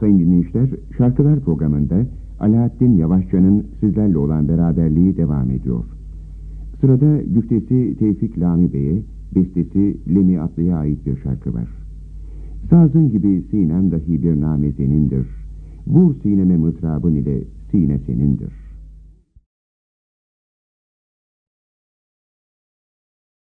Sayın dinleyiciler, Şarkılar programında Alaaddin Yavaşçı'nın sizlerle olan beraberliği devam ediyor. Sırada güftesi Tevfik Lami Bey'e, bestesi Lemi Atlı'ya ait bir şarkı var. Sazın gibi sinem dahi bir name senindir. Vur sineme mıtrabın ile sine senindir.